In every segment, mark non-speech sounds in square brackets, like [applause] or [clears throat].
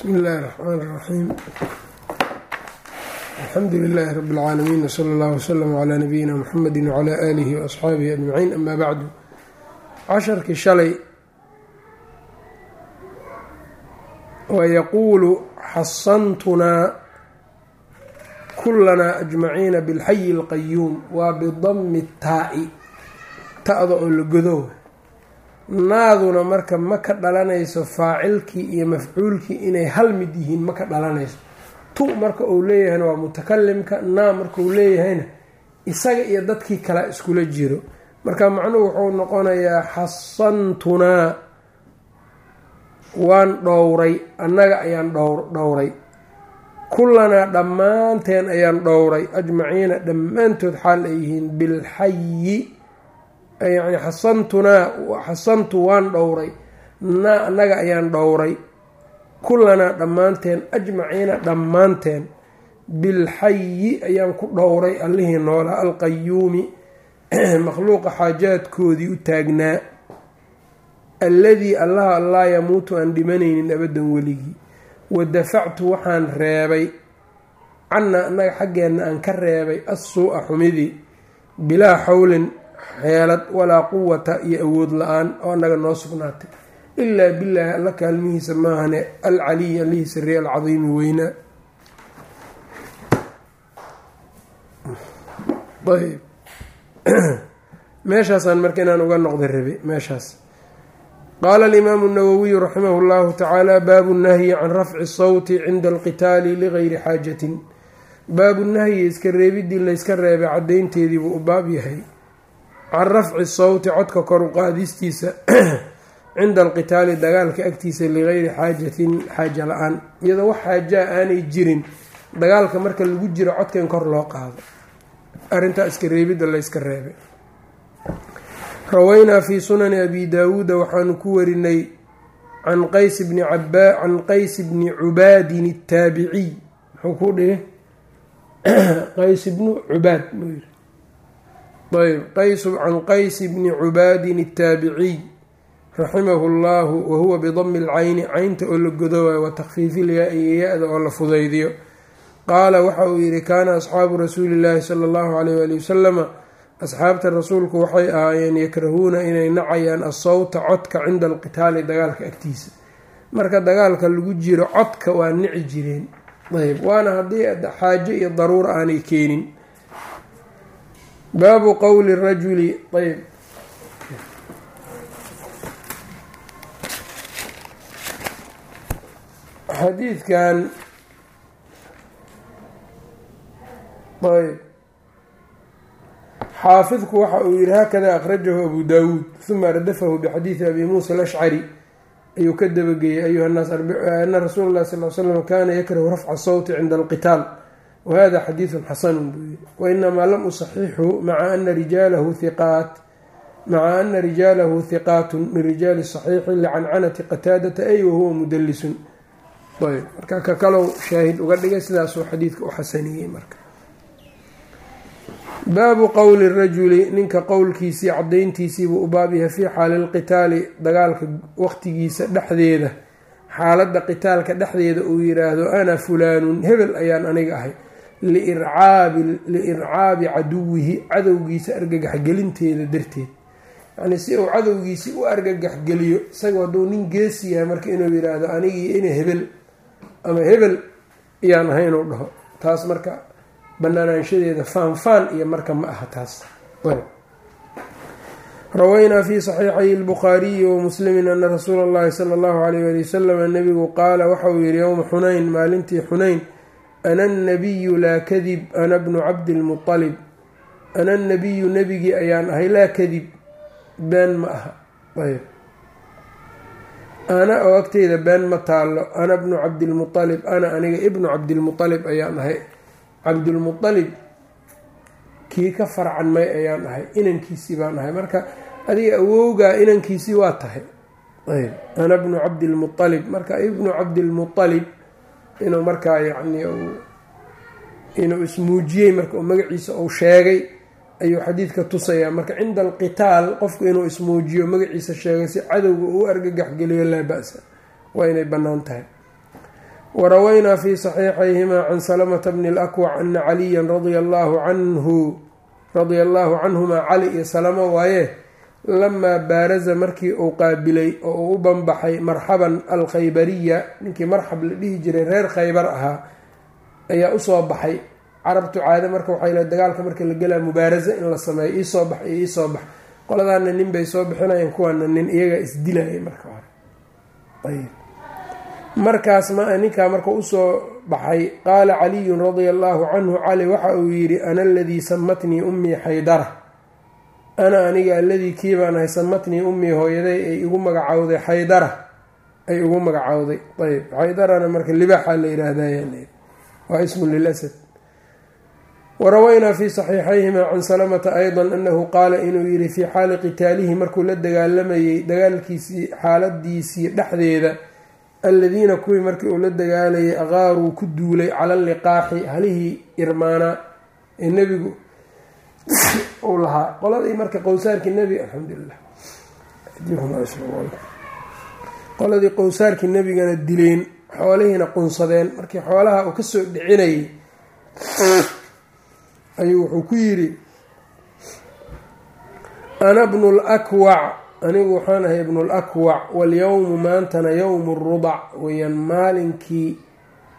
bsmi اllahi الرحmn الرaxيim alxamdu لilaahi rb اlcaalamiin wslى اllah wslm عlى nabiyina mxamedi wعlى alihi وaصxaabihi ajmaciin ama bacdu casharkii shalay wayaquulu xasantunaa kulanaa ajmaciina bilxayi اlqayuum waa bidami taa'i ta-da oo la godo naaduna marka ma ka dhalanayso faacilkii iyo mafcuulkii inay hal mid yihiin ma ka dhalanayso. Tu marka uu leeyahayna waa mutakalimka naa marka uu leeyahayna isaga iyo dadkii kale iskula jiro. Marka macnuhu wuxuu noqonayaa xasantunaa waan dhowray annaga ayaan dhowray. Kullanaa dhammaanteen ayaan dhowray. Ajmaciina dhammaantood xaal ay yihiin bilxayi yani xasantunaa xasantu waan dhowray. Naa annaga ayaan dhowray. Kullanaa dhammaanteen ajmaciina dhammaanteen bilxayi ayaan ku dhowray allihii noolaa alqayuumi. [clears throat] Makhluuqa xaajaadkoodii u taagnaa. Alladii allaha laa yamuutu aan dhimanaynin abadan weligii wa dafactu waxaan reebay. Cannaa annaga xaggeenna aan ka reebay assuu-a xumidii bilaa xawlin xeelad walaa quwata iyo awood la'aan oo annaga noo sugnaatay. Ilaa billaahi alla kaalmihiisa maahane alcaliyi allihii sarey alcadiimi weynaa ayb [clears throat] meeshaasaan marka inaan uga noqda rabe meeshaas. Qaala alimaamu nawowiyu raximahu llahu tacaala baabu nahyi can rafci sawti cinda alqitaali ligayri xaajatin. Baabu nahyi iska reebidii layska reebay caddaynteediibuu u baab yahay can rafci sawti codka kor u qaadistiisa [clears throat] cinda alqitaali dagaalka agtiisa ligayri xaajatin xaaja la'aan. Iyadoo wax xaajaa aanay jirin dagaalka marka lagu jiro codka in kor loo qaado. Arrintaa iska reebidda layska reebay rawaynaa fii sunani abi daawuuda waxaanu ku warinay can qays bni caba can qays bni cubaadin attaabiciy muxuu ku dhihi? [clears throat] Qays bnu cubaad ayb qays can qays bni cubaadin attaabiciy raximahu llahu wahuwa bidami alcayni caynta oo la godowaayo wa takfiifi lyaa iyo ya-da oo la fudaydiyo. Qaala waxa uu yihi kaana asxaabu rasuuli llaahi sala allahu alayh waali wasalama asxaabta rasuulku waxay ahaayeen yakrahuuna inay nacayaan asawta codka cinda alqitaali dagaalka agtiisa. Marka dagaalka lagu jiro codka waa nici jireen. Ayb waana haddii xaajo iyo daruura aanay keenin baabu qowli rajuli ayb. Xadiidkan ayb. Xaafidku waxa uu yihi hakada akhrajahu abu daawuud huma radafahu bixadiidi abi muusa alashcari ayuu ka dabageeyey ayuha naas ana rasuula llahi sal l slam kana yakrahu rafca sawti cinda alqitaal wahada xadiidun xasanun buu yihi wainamaa lam usaxixhu maca ana rijaalahu hiqaat maca ana rijaalahu hiqaatun min rijaali saxiixi licancanati qataadata ay wahuwa mudalisun ayb marka ka kalow shaahid uga dhigay sidaasuu xadiidka u xasaniyey marka baabu qowli rajuli ninka qowlkiisii cadayntiisiibuu u baab yahay fii xaali lqitaali dagaalka waqtigiisa dhexdeeda xaaladda qitaalka dhexdeeda uu yiraahdo ana fulaanun hebel ayaan aniga ahay liircaabi caduwihi cadowgiisa argagaxgelinteeda darteed. Yacnii si uu cadowgiisii u argagaxgeliyo isagoo hadduu nin geesi yahay marka inuu yiraahdo anigii ina hebel ama hebel ayaan ahay inuu dhaho. Taas marka banaanaanshadeeda faanfaan iyo marka ma aha taas. Rawaynaa fi saxiixay lbukhaariyi wa muslimin ana rasuula allahi sala allahu alayh ali wasalama nabigu qaala waxa uu yihi yowma xunayn maalintii xunayn ana nabiyu laa kadib ana bnu cabdilmualib ana nabiyu nebigii ayaan ahay laa kadib been ma aha ayb ana oo agteyda been ma taallo ana bnu cabdilmualib ana aniga ibnu cabdilmualib ayaan ahay cabdulmualib kii ka farcanmay ayaan ahay inankiisii baan ahay marka adiga awowgaa inankiisii waa tahay ayb ana bnu cabdilmualib marka ibnu cabdilmualib inuu markaa yacni inuu ismuujiyey marka uu magaciisa uu sheegay ayuu xadiidka tusayaa. Marka cinda alqitaal qofku inuu ismuujiyo magaciisa sheegay si cadowga uu argagax geliyo laa ba-sa. Waa inay bannaan tahay. Warawaynaa fi saxiixayhima can salamata bni اlakwac ana caliya radia allahu canhu radia allahu canhuma cali iyo salamo waaye lamaa baaraza markii uu qaabilay oo uu u banbaxay marxaban alkhaybariya ninkii marxab la dhihi jiray reer khaybar ahaa ayaa u soo baxay. Carabtu caade marka waxay le dagaalka marka la gelaa mubaaraza in la sameeyo iisoo bax iyo iisoo bax qoladaana nin bay soo bixinayeen kuwaana nin iyagaa isdilayay marka hore. Markaas ma ninkaa marka u soo baxay qaala caliyun radia allahu canhu cali waxa uu yidhi ana aladii samatnii ummii xaydara ana aniga aladii kii baan ahay samatnii ummii hooyaday ay igu magacowday xaydara ay igu magacowday. Ayb xaydarana marka libaaxa la yihahday waa ismun lilasad warawaynaa fi saxiixayhima can salamata ayda anahu qaala inuu yihi fii xaali qitaalihi markuu la dagaalamayey dagaalkiisii xaaladiisii dhexdeeda aladiina kuwii markii uu la dagaalayay aqaaruu ku duulay cala liqaaxi halihii irmaanaa ee nebigu uu lahaa. Qoladii marka qowsaarkii nebi alxamdulilah qoladii qowsaarkii nebigana dileen xoolihiina qunsadeen. Markii xoolaha uu ka soo dhicinayay ayuu wuxuu ku yidhi ana bnu lakwac anigu waxaan ahay ibnu lakwac walyowmu maantana yowmu rudac weeyaan maalinkii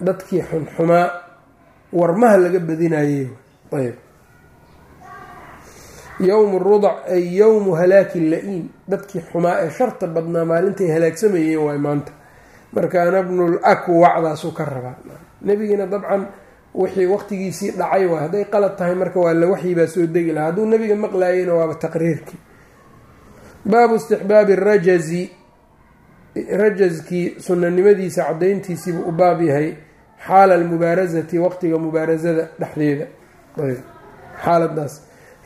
dadkii xunxumaa warmaha laga badinayey ayb yowmu rudac ay yowmu halaaki la-iin. Dadkii xumaa ee sharta badnaa maalintay halaagsamayeen waay maanta. Marka ana bnu lakwacdaasuu ka rabaa. Nebigiina dabcan wixii waqtigiisii dhacay waay hadday qalad tahay marka waa la waxyibaa soo degi lahaa. Hadduu nabiga maqlaayeyna waaba taqriirkii. Baabu istixbaabi rajazi. Rajazkii sunanimadiisa cadayntiisiibuu u baab yahay xaala almubaarasati waqtiga mubaarasada dhexdeeda. Xaaladaas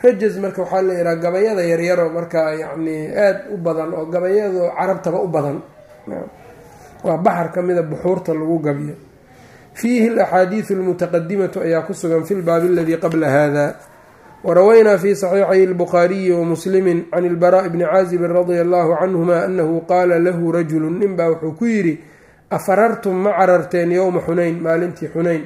rajaz marka waxaa la yihaha gabayada yaryaroo markaa yacni aada u badan oo gabayado carabtaba u badan. Waa baxar ka mida buxuurta lagu gabiyo. Fiihi alaxaadiidu almutaqadimatu ayaa ku sugan fi lbaabi aladii qabla hada warawaynaa fi saxiixay اlbukhaariyi wamuslimi can ilbaraaءi bni caazibin radia allahu canhuma anahu qaala lahu rajulu ninbaa wuxuu ku yidhi afarartum ma cararteen yowma xunayn? Maalintii xunayn.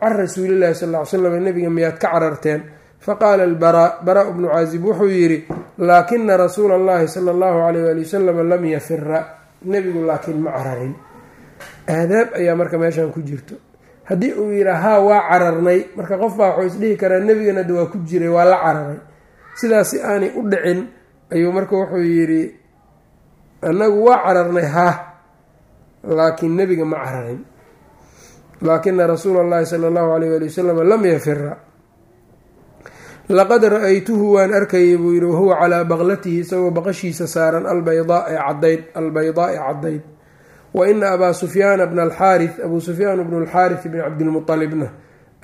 Can rasuulillahi sal ly slam nebiga miyaad ka cararteen faqaala albaraa baraa bnu caazib wuxuu yidhi laakina rasuula allahi sala allahu alayh ali wasalam lam yafira nebigu laakiin ma cararin aadaab ayaa marka meeshan ku jirto haddii uu yidhaa haa waa cararnay marka qof baa wuxuu isdhihi karaa nebigan hadda waa ku jiray waa la cararay sidaas si aanay u dhicin ayuu marka wuxuu yidhi annagu waa cararnay haa laakiin nebiga ma cararin laakina rasuula allahi sala allahu alayh ali wasalam lam yafira laqad ra'aytuhu waan arkayay buu yidhi wahuwa calaa baqlatihi isagoo baqashiisa saaran albaydaa ee cadayd albaydaa ee caddayd wa ina abaa sufyaana bna alxaarith abuu sufyaan bnu alxaarith bni cabdilmualibna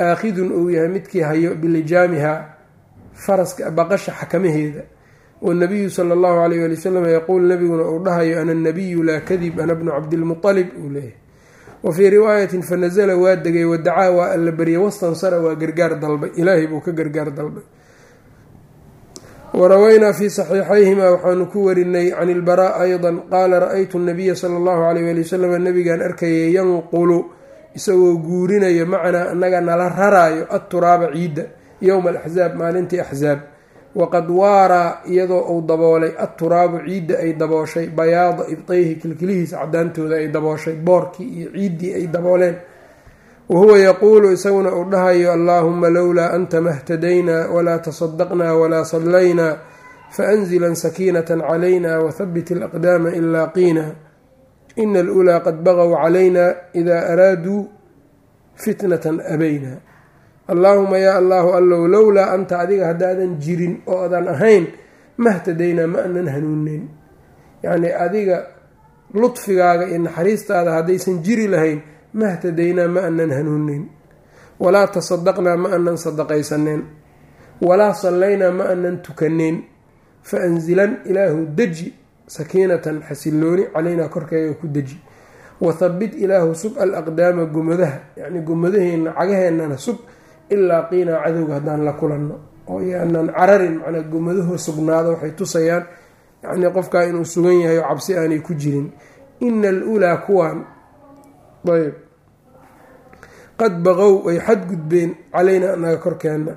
aakhidun uu yahay midkii hayo bilijaamiha faraska baqasha xakamaheeda. Wanabiyu sala allahu alayh ali wasalam yaquul nabiguna uu dhahayo ana nabiyu laa kadib ana bnu cabdilmualib uu leeyahay. Wa fii riwaayatin fanasala waa degay wadacaa waa alla baryay wastansara waa gargaar dalbay ilaahay buu ka gargaar dalbay warawaynaa fii saxiixayhima waxaanu ku warinay can ilbaraa ayda qaala ra'aytu nabiya sala allahu alayh ali wasalam nabigaan arkayay yanqulu isagoo guurinayo macanaa annaga nala raraayo atturaaba ciidda yowma alaxzaab maalintii axzaab waqad waaraa iyadoo uu daboolay atturaabu ciidda ay dabooshay bayaada ibtayhi kilkilihiisa cadaantooda ay dabooshay boorkii iyo ciiddii ay dabooleen wahuwa yaquulu isaguna uu dhahayo allaahuma lowlaa anta mahtadaynaa walaa tasadaqnaa walaa sallaynaa faanzilan sakiinata calayna wathabit alaqdaama in laaqiina ina alulaa qad bagaw calayna idaa araaduu fitnatan abayna allaahuma yaa allaahu allow lowlaa anta adiga haddaadan jirin oo adan ahayn mahtadaynaa ma anan hanuuneyn yacnii adiga ludfigaaga iyo naxariistaada haddaysan jiri lahayn mahtadaynaa ma anan hanuuneyn walaa tasadaqnaa ma anan sadaqaysaneen walaa sallaynaa ma anan tukaneyn fa anzilan ilaahu deji sakiinatan xasilooni calaynaa korkeega ku deji. Wathabit ilaahu sug al aqdaama gomadaha yacnii gomadaheenna cagaheennana sug ilaa qiinaa cadowga haddaan la kulanno. Oo yaanaan cararin macnaa gomadaho sugnaado waxay tusayaan yacnii qofkaa inuu sugan yahay oo cabsi aanay ku jirin. Ina alulaa kuwaan ayb. Qad baqow way xadgudbeen calaynaa annaga korkeenna.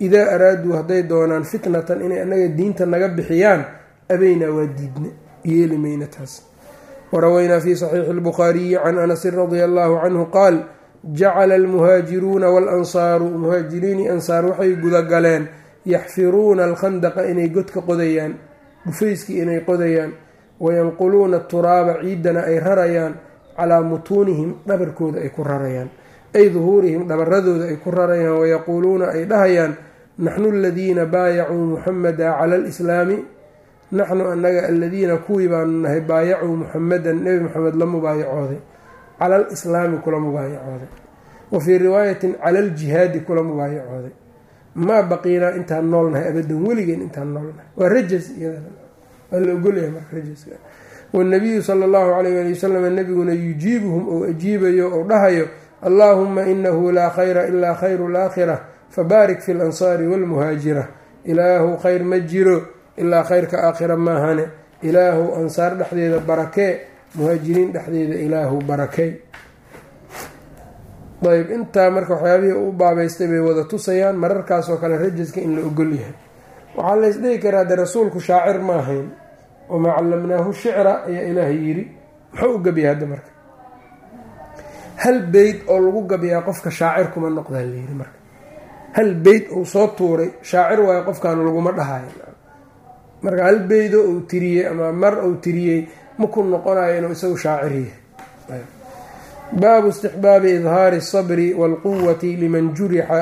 Idaa araaduu hadday doonaan fitnatan inay annaga diinta naga bixiyaan abeynaa waa diidne yeeli mayna taas. Warawaynaa fi saxiixi اlbukhaariyi can anasin radia allahu canhu qaal jacala almuhaajiruuna waalansaaru muhaajiriini ansaar waxay gudagaleen yaxfiruuna alkhandaqa inay godka qodayaan dhufayskii inay qodayaan wayanquluuna turaaba ciidana ay rarayaan calaa mutuunihim dhabarkooda ay ku rarayaan. Ay duhuurihim dhabaradooda ay ku rarayaan wayaquuluuna ay dhahayaan naxnu aladiina baayacuu muxamada cala alislaami. Naxnu annaga aladiina kuwii baanu nahay baayacuu muxamadan nebi moxamed la mubaayacooday. Cala alislaami kula mubaayacooday. Wa fii riwaayatin cala aljihaadi kula mubaayacooday. Maa baqiinaa intaan noolnahay abadan weligeen intaan noolnahay waa rajas waa la ogolyahay marka rajaska wanabiyu sala allahu calayh ali wasalam nebiguna yujiibuhum ou ajiibayo ou dhahayo allaahuma inahu laa khayra ilaa khayru laakhira fabaarik fi lansaari walmuhaajira ilaahu khayr ma jiro ilaa khayrka aakhira maahane ilaahu ansaar dhexdeeda barakee muhaajiriin dhexdeeda ilaahu barakey ayb intaa marka waxyaabihii u baabaystay bay wada tusayaan mararkaasoo kale rajaska in la ogol yahay waxaa laysdhihi karaa de rasuulku shaacir ma ahayn wamaa callamnaahu shicra ayaa ilaahay yidhi. Muxuu u gabiyaa hadda marka? Hal beyd oo lagu gabiyaa qofka shaacir kuma noqdaa layidhi marka. Hal beyd uu soo tuuray shaacir waayo qofkaanu laguma dhahayo marka hal beydo uu tiriyey ama mar uu tiriyey maku noqonayo inuu isagu shaacir yahay. Baabu istixbaabi idhaari asabri waalquwati liman jurixa.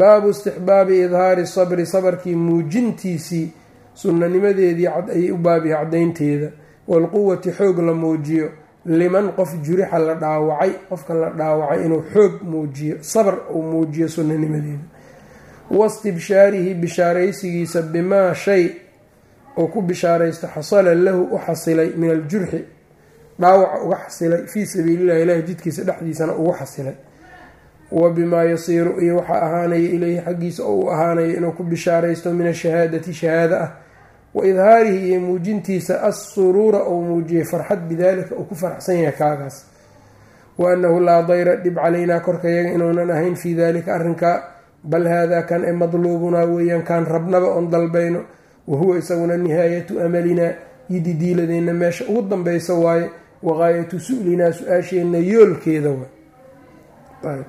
Baabu istixbaabi idhaari sabri sabarkii muujintiisii sunnanimadeedii ayay u baabiya caddaynteeda. Waalquwati xoog la muujiyo liman qof jurixa la dhaawacay qofka la dhaawacay inuu xoog muujiyo sabr uu muujiyo sunnanimadeeda wastibshaarihi bishaaraysigiisa bimaa shay oo ku bishaaraysta xasala lahu u xasilay min aljurxi dhaawaca uga xasilay fii sabiilillahi ilahi jidkiisa dhexdiisana ugu xasilay. Wa bimaa yasiiru iyo waxaa ahaanaya ileyhi xaggiisa oo uu ahaanayo inuu ku bishaaraysto min ashahaadati shahaada ah wa idhaarihi iyo muujintiisa assuruura ou muujiyay farxad bidaalika uu ku faraxsan yahay kaagaas wa annahu laa dayra dhib calaynaa korkayaga inuunan ahayn fii daalika arrinkaa bal haadaa kan ee madluubunaa weeyaan kaan rabnaba oon dalbayno wa huwa isaguna nihaayatu amalinaa yididiiladeenna meesha ugu danbaysa waaye waqaayatu su-linaa su'aasheenna yoolkeeda waay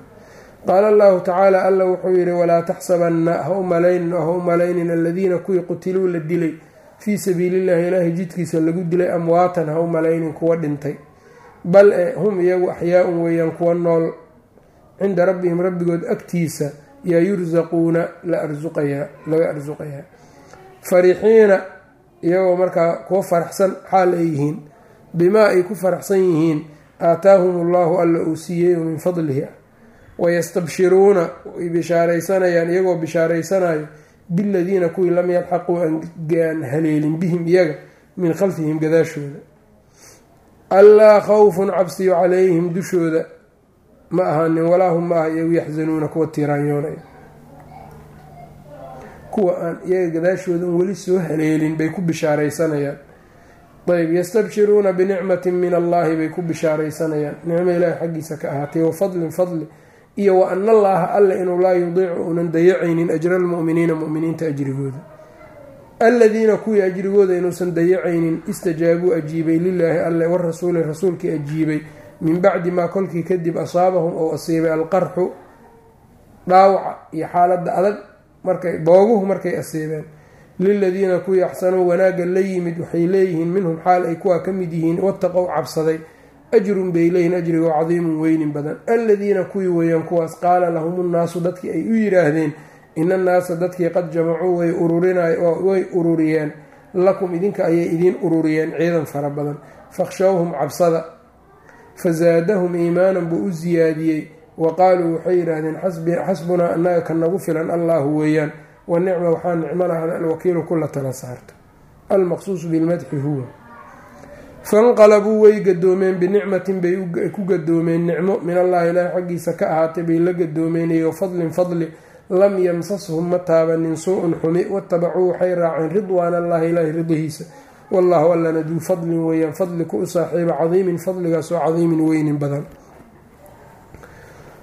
qaala allahu tacaala alla wuxuu yidhi walaa taxsabanna ha u malaynin oo ha u malaynin aladiina kuwii qutiluu la dilay fii sabiilillahi ilaahay jidkiisa lagu dilay amwaatan ha u malaynin kuwa dhintay. Bal e hum iyagu axyaa-un weeyaan kuwa nool. Cinda rabbihim rabbigood agtiisa yaa yursaquuna la arsuqayaa laga arsuqayaa farixiina iyagoo markaa kuwa faraxsan xaal ay yihiin. Bimaa ay ku faraxsan yihiin aataahum allahu alla uu siiyey min fadlihi. Wayastabshiruuna way bishaaraysanayaan iyagoo bishaaraysanayo biladiina kuwii lam yalxaquu aan haleelin bihim iyaga min khalfihim gadaashooda. Allaa khawfun cabsiyo calayhim dushooda. Ma ahaanin walaa hum ma iyagu yaxzanuuna kuwa tiiraanyoonaya kuwa aan iyaga gadaashooda un weli soo haleelin bay ku bishaaraysanayaan. Ayb yastabshiruuna binicmatin min allahi bay ku bishaaraysanayaan. Nicmo ilaahi xaggiisa ka ahaatay wa fadlin fadli iyo wa ana allaaha alle inuu laa yudiicu uunan dayacaynin ajra almu'miniina mu'miniinta ajrigooda. Aladiina kuwii ajrigooda inuusan dayacaynin istajaabuu ajiibay lilaahi alle warasuuli rasuulkii ajiibay min bacdi maa kolkii kadib asaabahum ou asiibay alqarxu dhaawaca iyo xaaladda adag markay booguhu markay asiibeen. Liladiina kuwii axsanuu wanaagga la yimid waxay leeyihiin minhum xaal ay kuwaa ka mid yihiin wataqow cabsaday ajrun bay leeyihiin ajrigoo cadiimun weynin badan. Aladiina kuwii weeyaan kuwaas qaala lahum nnaasu dadkii ay u yidhaahdeen ina annaasa dadkii qad jamacuu way way ururiyeen. Lakum idinka ayay idiin ururiyeen ciidan fara badan. Fakhshawhum cabsada. Fazaadahum iimaanan buu u siyaadiyey wa qaaluu waxay yidhaahdeen xasbunaa annaga ka nagu filan allaahu weeyaan. Wa nicma waxaa nicmo alwakiilu kula tala saarto almaqsuusu bilmadxi huwa fanqalabuu way gadoomeen binicmatin bay ku gadoomeen nicmo. Min allahi ilaahi xaggiisa ka ahaatay bay la gadoomeenayo fadlin fadli lam yamsashum ma taabanin suu-un xumi watabacuu waxay raaceen ridwaan allahi ilaahi ridihiisa wallahu allana duu fadlin weeyaan fadli ku u saaxiiba cadiimin fadligaasoo cadiimin weynin badan.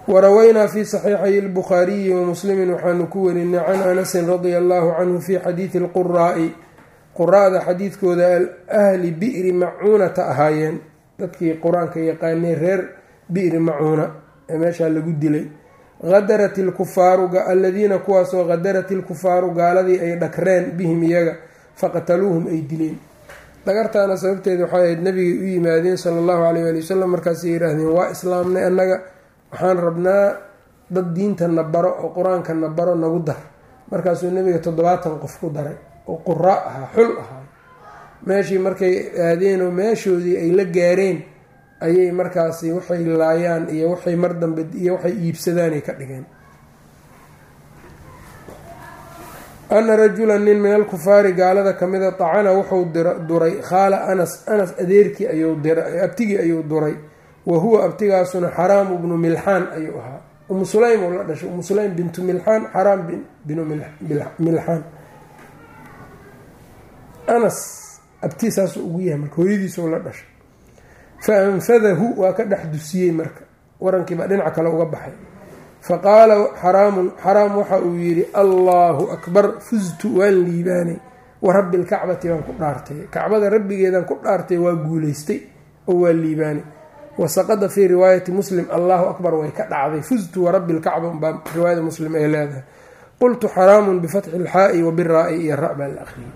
Warawaynaa fi saxiixay lbukhaariyi wamuslimi waxaanu ku warinay can anasin radia allahu canhu fi xadiidi lquraa'i quraada xadiidkooda ahli bi'ri macuunata ahaayeen. Dadkii qur'aanka yaqaanay reer bi'ri macuuna ee meeshaa lagu dilay. Hadarat ilkufaaru aladiina kuwaasoo hadarat ilkufaaru gaaladii ay dhakreen bihim iyaga faqataluuhum ay dileen. Dhagartaana sababteeda waxay ahayd nabigay u yimaadeen sala allahu caleyh ali wasalam markaasay yidhaahdeen waa islaamnay annaga waxaan rabnaa dad diinta na baro oo qur'aanka na baro nagu dar. Markaasuu nabiga toddobaatan qof ku daray oo quraa ahaa xul ahaa meeshii markay aadeenoo meeshoodii ay la gaareen ayay markaasi waxay laayaan iyo waxay mar dambe iyo waxay iibsadaanay ka dhigeen. Ana rajulan nin min alkufaari gaalada kamida tacana wuxuu duray. Khaala anas anas adeerkii ayuu diray abtigii ayuu duray. Wa huwa abtigaasuna xaraamu bnu milxaan ayuu ahaa. Umu sulaym oo la dhashay. Umu sulaym bintu milxaan xaraam binu milxaan anas abtii saasuu ugu yahay marka hooyadiisoo la dhashay. Fa anfadahu waa ka dhex dusiyey marka. Warankiibaa dhinac kale uga baxay. Fa qaala xaraamun xaraam waxa uu yidhi allaahu akbar fuztu waan liibaanay. Wa rabbi lkacbati baan ku dhaartay. Kacbada rabbigeedaan ku dhaartay waa guulaystay oo waa liibaanay. Wasaqada fii riwaayati muslim allahu akbar way ka dhacday. Fuztu warabbi lkacba baa riwaayada muslim ay leedahay. Qultu xaraamun bifatxi ilxaa'i wa biraa-i iyo ra baa la akhriyay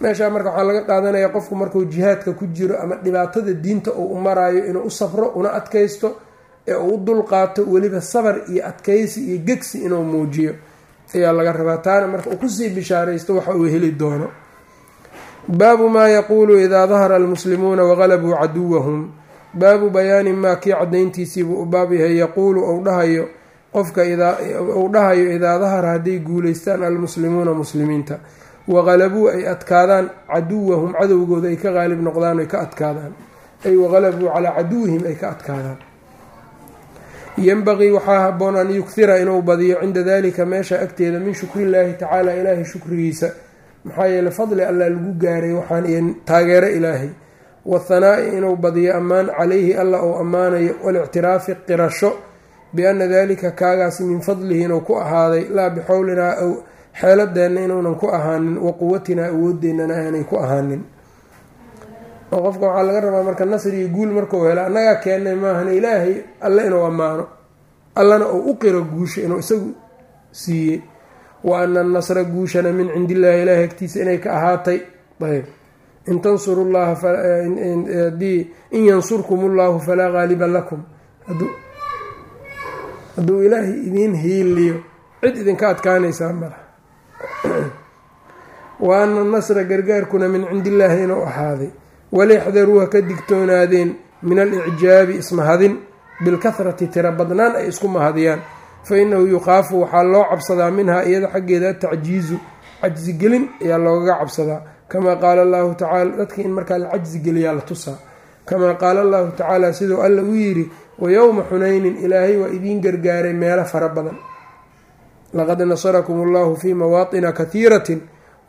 meeshaa marka waxaa laga qaadanaya qofku markuu jihaadka ku jiro ama dhibaatada diinta uu u maraayo inuu u safro una adkaysto ee uu u dulqaato weliba sabar iyo adkaysi iyo gegsi inuu muujiyo ayaa laga rabaa. Taana marka uu ku sii bishaaraysto waxa uu heli doono. Baabu maa yaquulu idaa dahara almuslimuuna waqalabuu caduwahum. Baabu bayaani maa kii cadayntiisiibuu u baab yahay. Yaquulu ou dhahayo qofka uu dhahayo idaa dahara hadday guuleystaan almuslimuuna muslimiinta waqalabuu ay adkaadaan caduwahum cadowgooda ay ka qaalib noqdaan ay ka adkaadaan ay waqalabuu calaa caduwihim ay ka adkaadaan yenbaqii waxaa haboon an yukhira inuu badiyo cinda dalika meesha agteeda min shukrillaahi tacaala ilaahay shukrigiisa maxaa yeele fadli allah lagu gaaray waxaan iyo taageero ilaahay wathanaa'i inuu badiyo ammaan calayhi alla uu ammaanayo walictiraafi qirasho biana dalika kaagaasi min fadlihi inuu ku ahaaday laa bixowlinaa xeeladeenna inuunan ku ahaanin wa quwatinaa aanay ku ahaanin. Oo qofka waxaa laga rabaa marka nasri iyo guul markuu helo annagaa keennay maahan ilaahay alle inuu ammaano. Allana uu u qiro guusha inuu isagu siiyey. Wa ana nasra guushana min cindi illaahi ilaahi agtiisa inay ka ahaatay. Ayb. In tansuru llaha haddii in yansurkum ullahu falaa qaaliba lakum. Hadduu ilaahay idiin hiiliyo cid idinka adkaanaysaa mala [coughs] wa ana nasra gargaarkuna min cindi illaahi inuu ahaaday. Walixdaruuha ka digtoonaadeen min alicjaabi ismahadin bilkahrati tira badnaan ay isku mahadiyaan. Fa inahu yukhaafu waxaa loo cabsadaa minhaa iyada xaggeeda atacjiizu cajsigelin ayaa loogaga cabsadaa. Kamaa qaala allahu tacala dadka in markaa la cajsigeliyaa la tusaa. Kamaa qaala allahu tacaala siduu alla u yidhi wa yowma xunaynin ilaahay waa idiin gargaaray meelo fara badan laqad nasarakum allahu fii mawaatina kathiiratin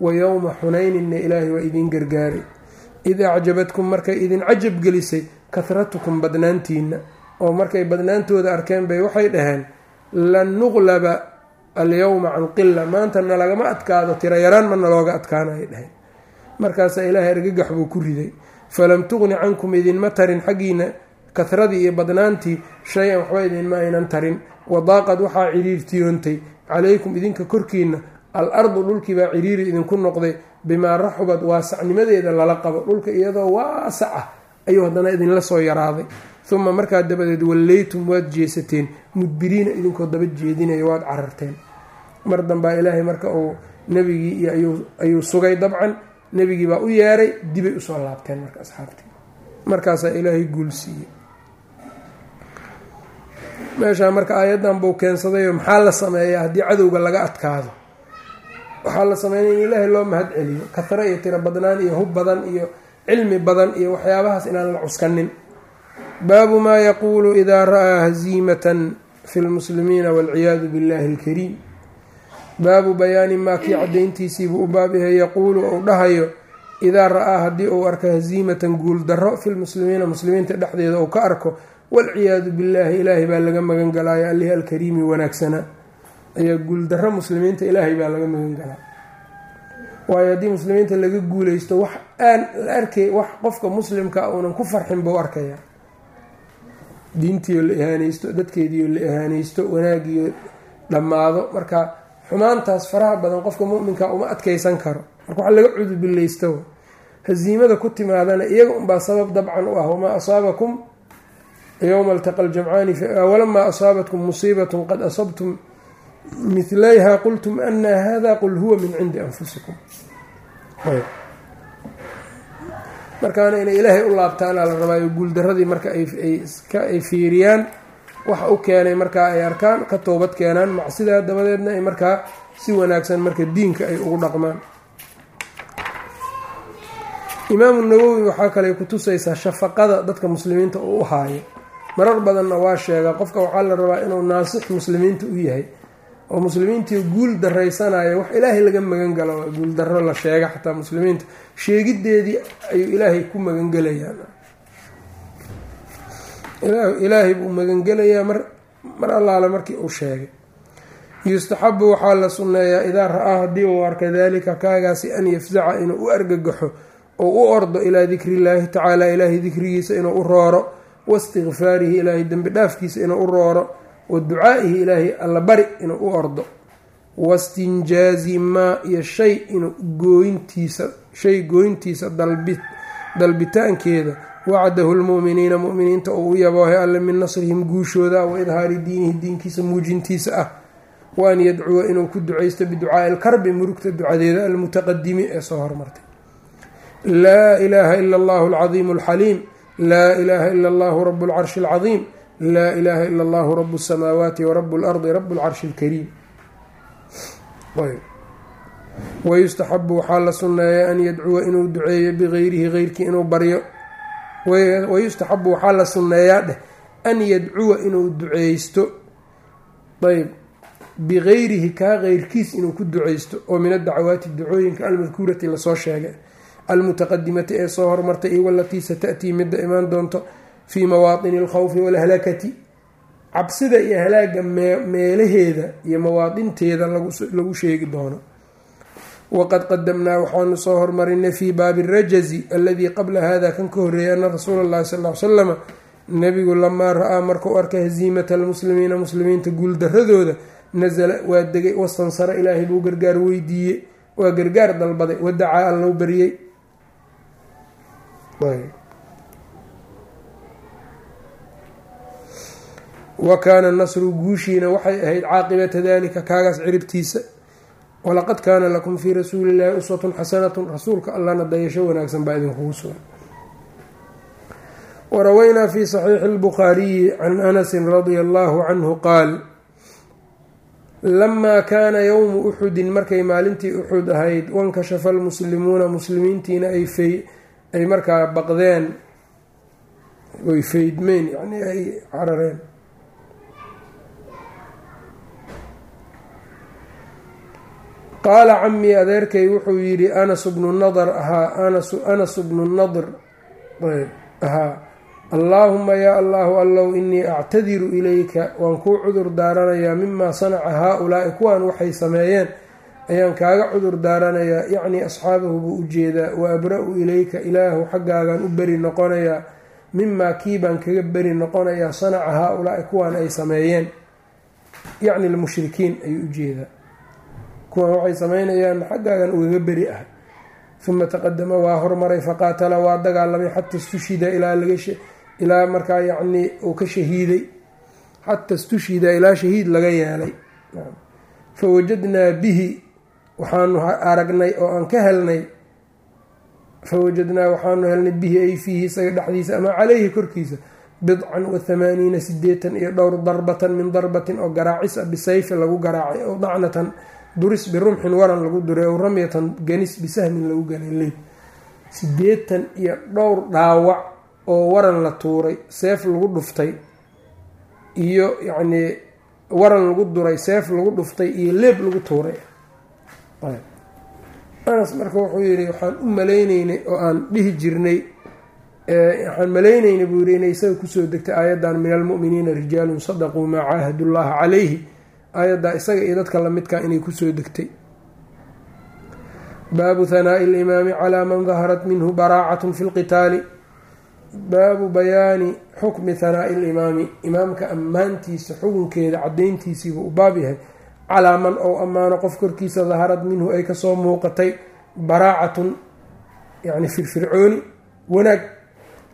wa yowma xunayninna ilaahay waa idiin gargaaray id acjabadkum markay idin cajab gelisay kahratukum badnaantiina oo markay badnaantooda arkeen bay waxay dhaheen lan nuqlaba alyowma can qila maanta nalagama adkaado tira yaraan ma nalooga adkaanay dhaheen. Markaasaa ilaahay argagax buu ku riday. Falam tuqni cankum idinma tarin xaggiina kahradii iyo badnaantii shay-an waxba idinma aynan tarin. Wadaaqad waxaa ciriirtiyoontay calaykum idinka korkiina al ardu dhulkiibaa ciriiri idinku noqday bimaa raxubad waasacnimadeeda lala qabo dhulka iyadoo waasac ah ayuu haddana idinla soo yaraaday. Uma markaa dabadeed wallaytum waad jeesateen mudbiriina idinkoo daba jeedinaya waad cararteen. Mar dambaa ilaahay marka uu nebigii ayuu sugay dabcan nebigii baa u yeeray dibay u soo laabteen marka asxaabtii markaasaa ilaahay guul siiyey meeshaa marka aayaddan buu keensadayo maxaa la sameeyaa haddii cadowga laga adkaado? Waxaa la sameynaya in ilaahay loo mahad celiyo. Kahro iyo tiro badnaan iyo hub badan iyo cilmi badan iyo waxyaabahaas inaan la cuskanin baabu maa yaquulu idaa ra'aa haziimatan fi lmuslimiina waalciyaadu billahi alkariim. Baabu bayaani maa kii cadayntiisiibuu u baab yahay yaquulu ou dhahayo idaa ra'aa haddii uu arko haziimatan guul darro filmuslimiina muslimiinta dhexdeeda uu ka arko waalciyaadu billaahi ilaahay baa laga magan galaayo allih alkariimi wanaagsanaa ayaa guuldarro muslimiinta ilaahay baa laga magan galaa waayo haddii muslimiinta laga guuleysto wax aan la arkay wax qofka muslimka uunan ku farxin buu arkaya. Diintiio la ihaaneysto dadkeediio la ihaaneysto wanaagiio dhammaado. Marka xumaantaas faraha badan qofka muminka uma adkeysan karo. Marka wax laga cudubileysto hasiimada ku timaadana iyaga unbaa sabab dabcan u ah. Wamaa asaabakum yowma altaqa ljamcaani walamaa asaabatkum musiibatun qad asabtum milayha qultum ana hada qul huwa min cindi anfusikum markaana inay ilaahay u laabtaana la rabaayo guuldaradii marka ay fiiriyaan waxa u keenay markaa ay arkaan ka toobad keenaan macsidaa dabadeedna ay markaa si wanaagsan marka diinka ay ugu dhaqmaan imaamu nawowi waxaa kale kutusaysaa shafaqada dadka muslimiinta uu u haayo marar badanna waa sheegaa qofka waxaa la rabaa inuu naasix muslimiinta u yahay oo muslimiintii guul daraysanayo wax ilaahay laga magan galo guul daro la sheega xataa muslimiinta. Sheegideedii ayuu ilaahay ku magangelayaa ilaahay buu magangelayaa mar allaale markii uu sheegay. Yustaxabu waxaa la sunneeyaa idaa ra'aa haddii uu arka daalika kaagaasi an yafzaca inuu u argagaxo oo u ordo ilaa dikri illaahi tacaala ilaahay dikrigiisa inuu u rooro waistikfaarihi ilaahay dembi dhaafkiisa inuu u rooro wa ducaa'ihi ilaahay alla bari inuu u ordo wastinjaazi maa iyo shay inuu gooyntiisa shay gooyntiisa dalbitaankeeda wacdahu lmu'miniina mu'miniinta uu u yaboohay alle min nasrihim guushooda wa idhaari diinihi diinkiisa muujintiisa ah wa an yadcuwa inuu ku ducaysto biducaa'i alkarbi murugta ducadeeda almutaqadimi ee soo hormartay laa ilaaha ila allahu alcadiimu alxaliim laa ilaaha ila allahu rabu lcarshi alcadiim laa ilaaha ila allahu rabu اsamaawaati warabu lardi rabu lcarshi اlkariim wayustaxabu waxaa la sunneeya an yadcuwa inuu duceeyo bigayrihi geyrkii inuu baryo. Wayustaxabu waxaa la sunneeyaa dheh an yadcuwa inuu duceysto. Ayb. Bigayrihi kaa geyrkiis inuu ku duceysto. Oo min adacwaati ducooyinka almadkuurati la soo sheegay almutaqadimati ee soo hormartay iyo walatii sata'tii midda imaan doonto fii mawaatini alkhawfi walhalakati cabsida iyo halaaga meelaheeda iyo mawaadinteeda lagu sheegi doono waqad qadamnaa waxaanu soo hormarinay fii baabi rajazi aladii qabla hada kan ka horreeyay ana rasuula allahi sal l slama nabigu lamaa ra'aa markuu arkay haziimata almuslimiina muslimiinta guuldaradooda nasala waa degay wastansara ilaahay buu gargaar weydiiyey waa gargaar dalbaday wadacaa allow baryey wa kaana nasru guushiina waxay ahayd caaqibata dalika kaagaas ciribtiisa walaqad kaana lakum fii rasuuli illahi uswatun xasanatun rasuulka allana dayasho wanaagsan baa idinkugu sugan waraweynaa fi saxiixi اlbukhaariyi can anasin radia allahu canhu qaal lamaa kaana yowmu uxudin markay maalintii uxud ahayd wankashafa almuslimuuna muslimiintiina ay markaa baqdeen oy feydmeen yani ay carareen. Qaala camii adeerkay wuxuu yidhi anas bnu nadr ahaa anas bnu nadr ahaa. Allaahuma yaa allahu allow inii actadiru ilayka waan kuu cudur daaranayaa mimaa sanaca haa-ulaa'i kuwan waxay sameeyeen ayaan kaaga cudur daaranayaa yacnii asxaabahu buu u jeedaa wa abra-u ilayka ilaahu xaggaagaan u beri noqonayaa mimaa kii baan kaga beri noqonayaa sanaca haa-ulaa'i kuwan ay sameeyeen. Yacni lmushrikiin ayuu u jeedaa kuwan waxay sameynayaan xaggaagan ugaga beri ah. Uma taqadama waa hormaray faqaatala waa dagaalamay xata istushhida ilaa markaa yacnii uu ka shahiiday. Xata istushhida ilaa shahiid laga yeelay. Fawajadnaa bihi waxaanu aragnay oo aan ka helnay fawajadnaa waxaanu helnay bihi ay fiihi isaga dhexdiisa ama caleyhi korkiisa bidcan wa hamaaniina sideetan iyo dhowr darbatan min darbatin oo garaacis a bisayfi lagu garaacay ow dacnatan duris birumxin waran lagu duray ow ramyatan ganis bisahmin lagu ganay leyd sideetan iyo dhowr dhaawac oo waran la tuuray seef lagu dhuftay iyo yacnii waran lagu duray seef lagu dhuftay iyo leeb lagu tuuray anas marka wuxuu yidhi waxaan u maleyneynay oo aan dhihi jirnay waxaan malaynayna buu yiri inay isaga ku soo degtay aayaddan min almu'miniina rijaalun sadaquu maa caahadu llaha calayhi. Aayaddaa isaga iyo dadka lamidkaa inay ku soo degtay. Baabu hanaa'i alimaami calaa man daharat minhu baraacatun fi lqitaali baabu bayaani xukmi hanaa'i alimaami imaamka ammaantiisa xukunkeeda cadayntiisiibuu u baab yahay calaa man ou ammaano qof korkiisa daharad minhu ay ka soo muuqatay baraacatun yacni firfircooni wanaag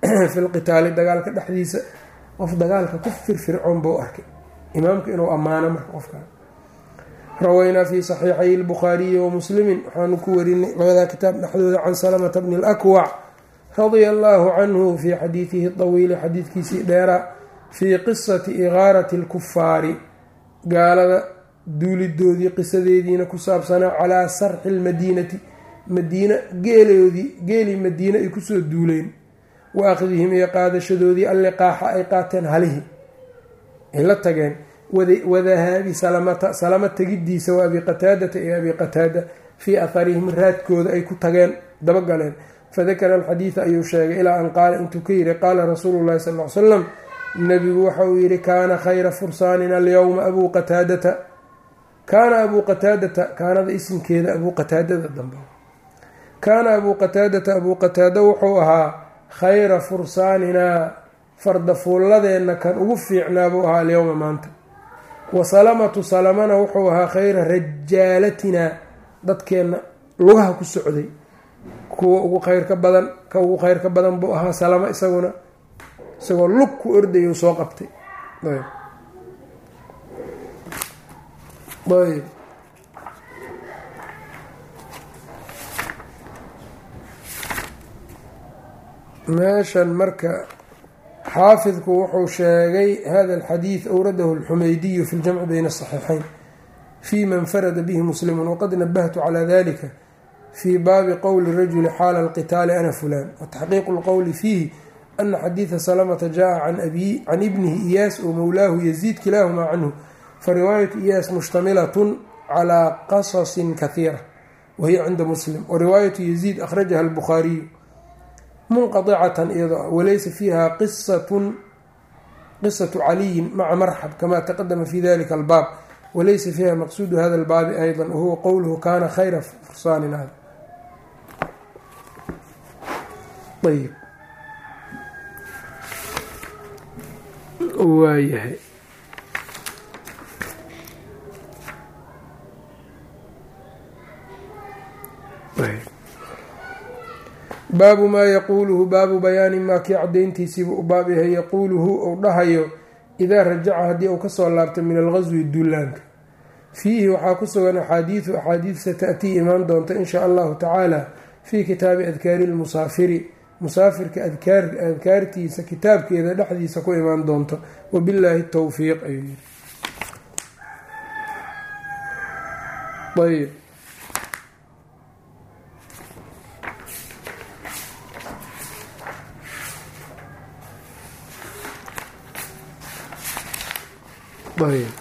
[clears throat] fi lqitaali dagaalka dhexdiisa qof dagaalka ku firfircoon buu arkay. Imaamka inuu ammaano marka qofkaa rawaynaa fi saxiixay lbukhaariyi wa muslimin waxaanu ku warinay labadaa kitaab dhexdooda can salamata bni lakwac radia allaahu canhu fii xadiidihi tawiili xadiidkiisii dheeraa fii qisati igaarati alkufaari gaalada duulidoodii qisadeediina ku saabsanaa calaa sarxi lmadiinati madiina geeloodii geelii madiine ay ku soo duuleen wa akhdihim iyo qaadashadoodii alliqaaxa ay qaateen halihii ay la tageen. Wadahaabi salamata salama tegidiisa wa abi qataadata iyo abi qataada fii atharihim raadkooda ay ku tageen dabagaleen. Fadakara alxadiida ayuu sheegay ilaa an qaala intuu ka yiri qaala rasuulu llahi sal ly salam nabigu waxa uu yihi kaana khayra fursaanina alyowma abuu qataadata kaana abuu qataadata kaanada isimkeeda abuu qataadada dambe. Kaana abuu qataadata abuu qataada wuxuu ahaa khayra fursaaninaa fardafuulladeenna kan ugu fiicnaa buu ahaa alyowma maanta. Wa salamatu salamana wuxuu ahaa khayra rajaalatinaa dadkeenna lugaha ku socday. Kuwa ugu khayrka badan ka ugu khayrka badan buu ahaa salama isaguna isagoo lug ku ordayuu soo qabtay ayb meeshan marka xaafidku wuxuu sheegay hada alxadiid awradahu alxumeydiyu fi ljamci bayna asaxiixeyn fi ma nfarada bihi muslimun waqad nabahtu calaa dalika fi baabi qowli rajuli xaala alqitaali ana fulan wataxqiiqu lqowli fiihi ana xadiida salamata jaa can ibnihi iyaas oo mowlaahu yaziid kilaahumaa canhu fariwaayatu iyaas mushtamilatun calaa qasasin kahiira wahiya cinda muslim. Wariwaayatu yaziid akhrajaha albukhaariyu munqaicatan iyadoo walaysa fiiha qisatun qisatu caliyin maca marxab kama taqadama fi dalika albaab. Walaysa fiiha maqsuudu hada albaabi ayda wahuwa qowluhu kana khayra fursaanin hada ayb waayahay baabu maa yaquuluhu baabu bayaani maa kii cadayntiisiibuu u baab yaquuluhu uu dhahayo idaa rajaca haddii uu ka soo laabtay min alqaswi duulaanka fiihi waxaa ku sugan axaadiidu axaadiid sata'tii imaan doonta in shaa allahu tacaala fii kitaabi adkaari lmusaafiri musaafirka adkaartiisa kitaabkeeda dhexdiisa ku imaan doonto. Wabillaahi towfiiq ayuu yiri ayb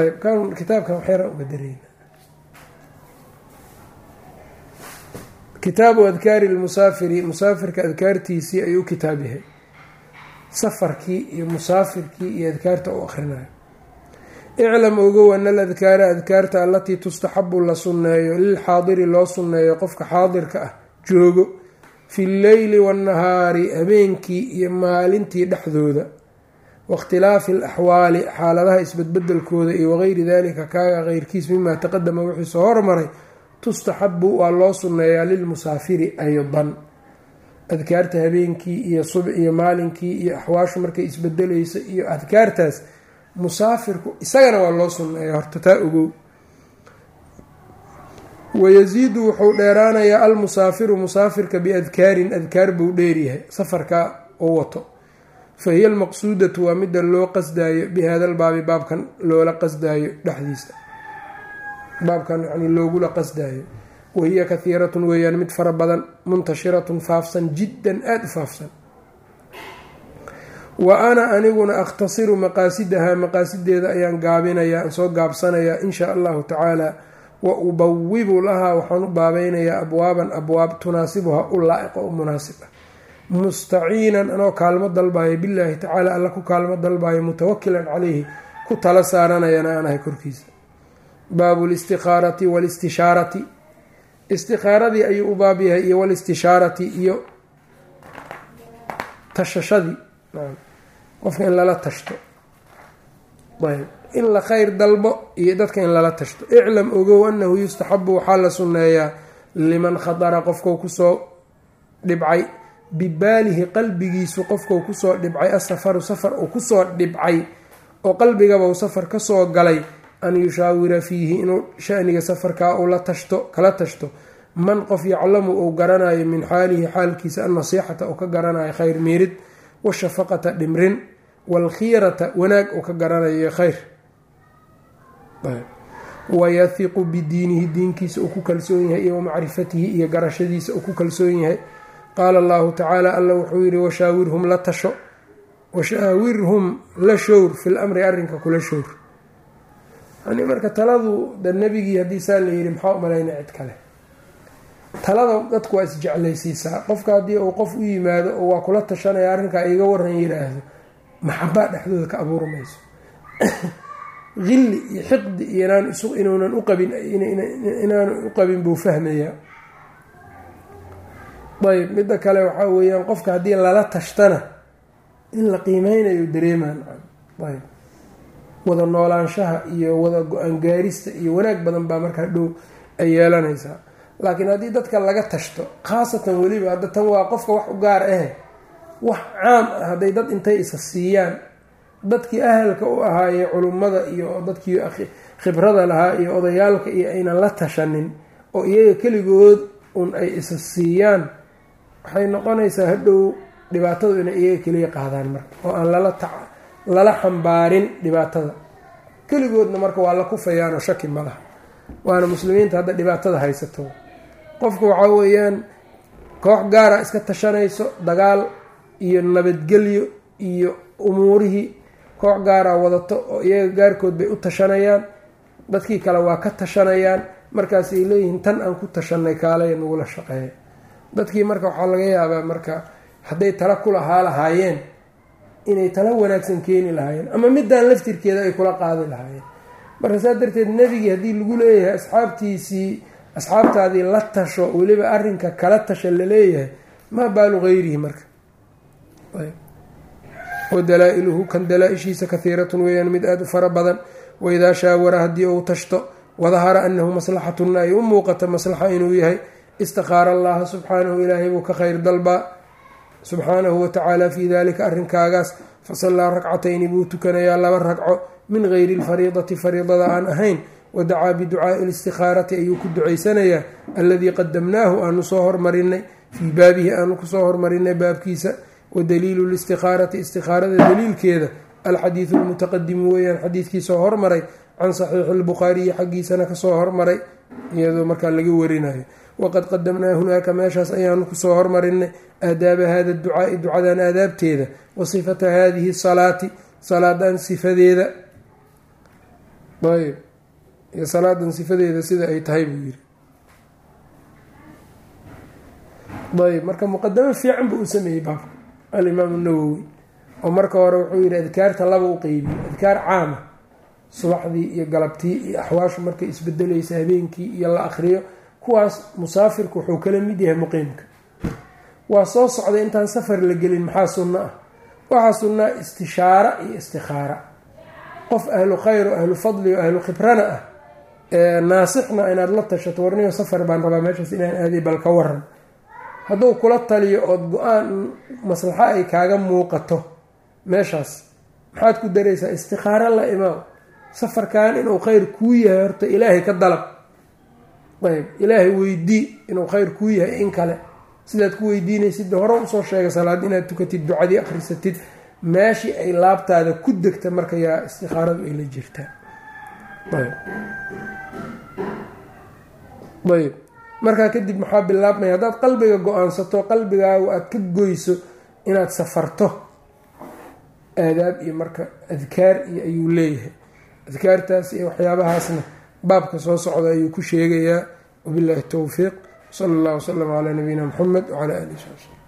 ayb kan kitaabkan waxyara uga dareyna kitaabu adkaari lmusaafiri musaafirka adkaartiisii ayuu kitaab yahay. Safarkii iyo musaafirkii iyo adkaarta u akrinayo iclam ogow ana aladkaara adkaarta alatii tustaxabu la sunneeyo lilxaadiri loo sunneeyo qofka xaadirka ah joogo fi lleyli waannahaari habeenkii iyo maalintii dhexdooda waاkhtilaafi alaxwaali xaaladaha isbedbedelkooda iyo wagayri dalika kaaga keyrkiis mimaa taqadama wixii soo hormaray tustaxabu waa loo sunneeyaa lilmusaafiri aydan. Adkaarta habeenkii iyo sub iyo maalinkii iyo axwaashu markay isbedelaysa iyo adkaartaas musaafirku isagana waa loo sunneeya horta taa ogow. Wayasiidu wuxuu dheeraanayaa almusaafiru musaafirka biadkaarin adkaar buu dheeryahay safarka oo wato. Fa hiya almaqsuudatu waa midda loo qasdaayo bihada albaabi baabkan loola qasdaayo dhexdiisa. Baabkan yani loogula qasdaayo. Wahiya kahiiratun weeyaan mid fara badan muntashiratun faafsan jiddan aada u faafsan wa ana aniguna akhtasiru maqaasidahaa maqaasideeda ayaan gaabinayaa aan soo gaabsanayaa in shaa allahu tacaala wa ubawibu lahaa waxaan u baabaynayaa abwaaban abwaab tunaasibuha u laa-iqo u munaasib. Ah mustaciinan anoo kaalmo dalbayo billaahi tacaala alla ku kaalmo dalbayo mutawakilan caleyhi ku tala saaranayana aan ahay korkiisa. Baabu listiqaarati walistishaarati istiqaaradii ayuu u baab yahay iyo walistishaarati iyo tashashadii qofka in lala tashto. In la khayr dalbo iyo dadka in lala tashto. Iclam ogow annahu yustaxabu waxaa la sunneeyaa liman khadara qofkau ku soo dhibcay bibaalihi qalbigiisu qofkau ku soo dhibcay asafaru safar uu ku soo dhibcay oo qalbigabau safar ka soo galay an yushaawira fiihi inuu shaniga safarkaa uu la tashto kala tashto. Man qof yaclamu uu garanayo min xaalihi xaalkiisa annasiixata uu ka garanayo khayr miirid washafaqata dhimrin waalkhiirata wanaag uu ka garanayo khayr wayahiqu bidiinihi diinkiisa uu ku kalsoon yahay iyo wamacrifatihi iyo garashadiisa uu ku kalsoon yahay qaala allahu tacaala alla wuxuu yihi washaawirhum la tasho washaawirhum la showr fil amri arrinka kula showr yani marka taladu da nebigii haddii saa la yihi maxaa umalayna cid kale talada dadku waa isjeclaysiisaa qofka haddii uu qof u yimaado oo waa kula tashanaya arrinkaa iga waran yiraahdo maxabaa dhexdooda ka abuurmayso hilli iyo xiqdi iyo inaan inuunan uqabin u qabin buu fahmayaa ayb midda kale waxaa weeyaan qofka haddii lala tashtana in la qiimeynayo dareemaan. Ayb wada noolaanshaha iyo wada go'aan gaarista iyo wanaag badan baa markaa dhow ay yeelanaysaa. Laakiin haddii dadka laga tashto khaasatan weliba hadda tan waa qofka wax u gaar ah wax caam ah hadday dad intay isa siiyaan. Dadkii ahalka u ahaayee culummada iyo dadkii khibrada lahaa iyo odayaalka iyo aynan la tashanin oo iyaga keligood un ay isa siiyaan waxay noqonaysaa hadhow dhibaatadu inay iyaga keliya qaadaan marka oo aan lala xambaarin dhibaatada. Keligoodna marka waa la kufayaanoo shaki ma laha. Waana muslimiinta hadda dhibaatada haysato. Qofku waxaa weeyaan koox gaara iska tashanayso dagaal iyo nabadgelyo iyo umuurihii koox gaara wadato oo iyaga gaarkood bay u tashanayaan. Dadkii kale waa ka tashanayaan. Markaasay leeyihiin tan aan ku tashanay kaalaya nagula shaqeeya dadkii marka waxaa laga yaabaa marka hadday tala ku lahaa lahaayeen inay tala wanaagsan keeni lahaayeen ama midaan laftirkeeda ay kula qaadi lahaayeen. Marka saa darteed nebigii haddii lagu leeyahay asxaabtiisii asxaabtaadii la tasho weliba arrinka kala tasha la leeyahay maa baalu gayrihi marka wa dalaa-iluhu kan dalaa-ishiisa kahiiratun weeyaan mid aada u fara badan waidaa shaawara haddii uu tashto wadahara annahu maslaxatun ay u muuqato maslaxa inuu yahay istikhaara allaha subxaanahu ilaahay buu ka khayr dalbaa subxaanahu watacaala fii dalika arrinkaagaas fasallaa rakcatayni buu tukanayaa laba ragco min gayri lfariidati fariidada aan ahayn wadacaa biducaai listikhaarati ayuu ku ducaysanayaa alladii qadamnaahu aanu soo hormarinay fii baabihi aanu ku soo hormarinay baabkiisa wadaliilu listikhaarati istikhaarada daliilkeeda alxadiidu lmutaqadimu weeyaan xadiidkii soo hormaray can saxiixi lbukhaariyi xaggiisana ka soo hormaray iyadoo markaa laga warinayo. Waqad qadamnaa hunaaka meeshaas ayaanu ku soo hormarinay aadaaba hada ducaai ducadan aadaabteeda wa sifata hadihi salaati salaadan sifadeeda. Ayb iyo salaadan sifadeeda sida ay tahay buu yiri ayb marka muqadamo fiican buu u sameeyey baabka alimaamu nawowi oo marka hore wuxuu yihi adkaarta laba u qeybiye adkaar caama subaxdii iyo galabtii iyo axwaashu markay isbedelaysa habeenkii iyo la akriyo kuwaas musaafirku wuxuu kala mid yahay muqiimka. Waa soo socday intaan safar la gelin maxaa sunno ah? Waxaa sunnaa istishaara iyo istikhaara qof ahlu khayr oo ahlu fadli oo ahlu khibrana ah naasixna inaad la tashato warniyo safar baan rabaa meeshaas inaan aaday bal ka waran hadduu kula taliyo ood go'aan maslaxo ay kaaga muuqato meeshaas maxaad ku daraysaa istikhaaro la imaam safarkan inuu khayr kuu yahay horta ilaahay ka dalab. Ayb ilaahay weydii inuu khayr kuu yahay in kale. Sidaad ku weydiinaysid hore u soo sheegay salaad inaad tukatid ducadii akhrisatid meeshii ay laabtaada ku degta marka yaa istikhaaradu ay la jirtaa ayb markaa kadib maxaa bilaabmaya? Haddaad qalbiga go'aansato qalbigaagu aada ka goyso inaad safarto. Aadaab iyo marka adkaar iyo ayuu leeyahay. Adkaartaas iyo waxyaabahaasna baabka soo socda ayuu ku sheegayaa. Wabillahi towfiiq sala allah wasalam calaa nabiyina muxamed wcalaa alihi sab